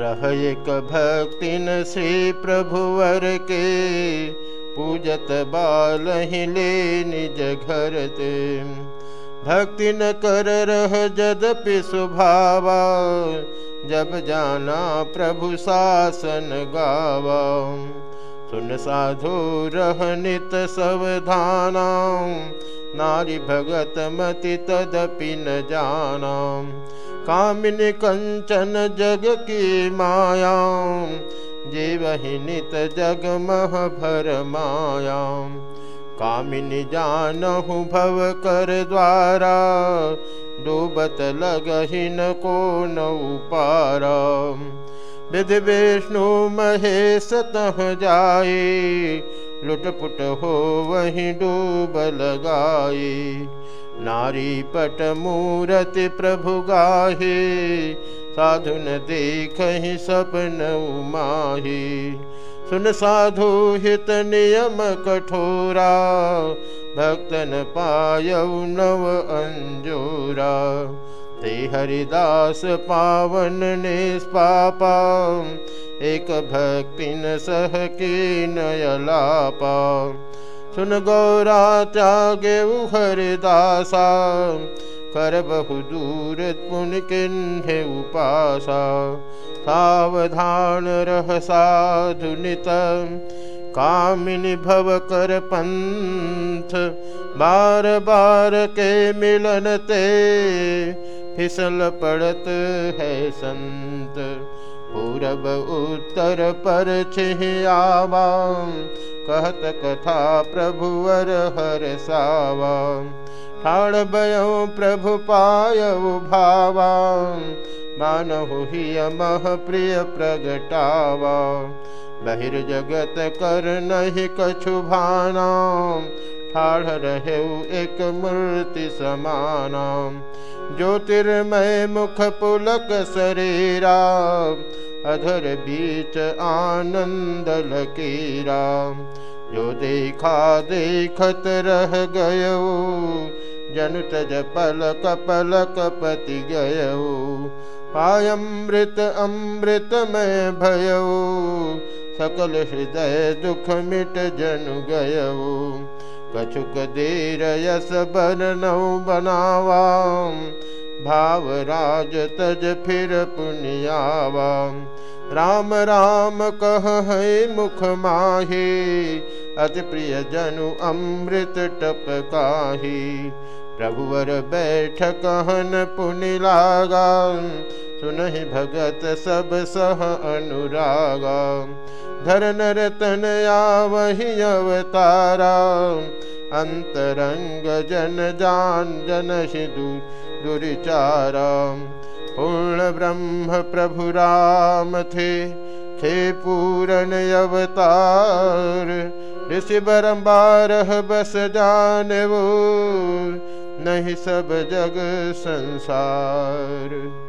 रह एक भक्तिन श्री प्रभुवर के। पूजत बाल ही ले निज घर ते। भक्ति न कर रह जदपि सुभावा, जब जाना प्रभु शासन गावा। सुन साधु रह नित सावधाना नारी भगत मति तदपि न जाना। कामिन कंचन जग की माया। जीवहि नित जग मह भर माया। कामिनी जानहु भव कर द्वारा। डूबत लगहिन को नौ पारा विधि विष्णु महेश तह जाए लुटपुट हो वहीं डूब लगाए। नारी पट मूरति प्रभु गाहे, साधुन देख सपन उमाही। सुन साधु हित नियम कठोरा, भक्तन पायऊ नव अंजोरा। ते हरिदास पावन निष्पापा, एक भक्तिन सह के नयलापा सुन गौरा त्यागे हरिदासा, कर बहु दूर पुन किन्हे उपासा। सावधान रह साधुनित कामिनी भव कर पंथ। बार बार के मिलन ते फिसल पड़त है संत। पूरब उत्तर पर छियावा कहत कथा प्रभुवर हर सावा। ठाण भयो प्रभु पाय भावा मानहु ही मह प्रिय प्रगटावा। बहिर्जगत कर नहीं कछु भाना ठाढ़ रहे एक मूर्ति समाना। ज्योतिर्मय मुख पुलक शरीरा। अधर बीच आनंद लकीरा। जो देखा देखत रह गयो। जन तज पलक पलक पति गयो। पायमृत अमृत में भयो। सकल हृदय दुख मिट जनु गयो। कछुक देर यस बन नौ बनावा भाव राज तज फिर पुनियावा राम राम कह है मुख माही अति प्रिय जनु अमृत टप काही। प्रभुवर बैठ कहन पुनि लागा सुनहि भगत सब सह अनुरागा। धर नर तन वही अवतारा। अंतरंग जन जान जन सिदु दुरिचारा। पूर्ण ब्रह्म प्रभु राम थे थे पूरण अवतार। ऋषि बरम्बारह बस जान वो, नहीं सब जग संसार।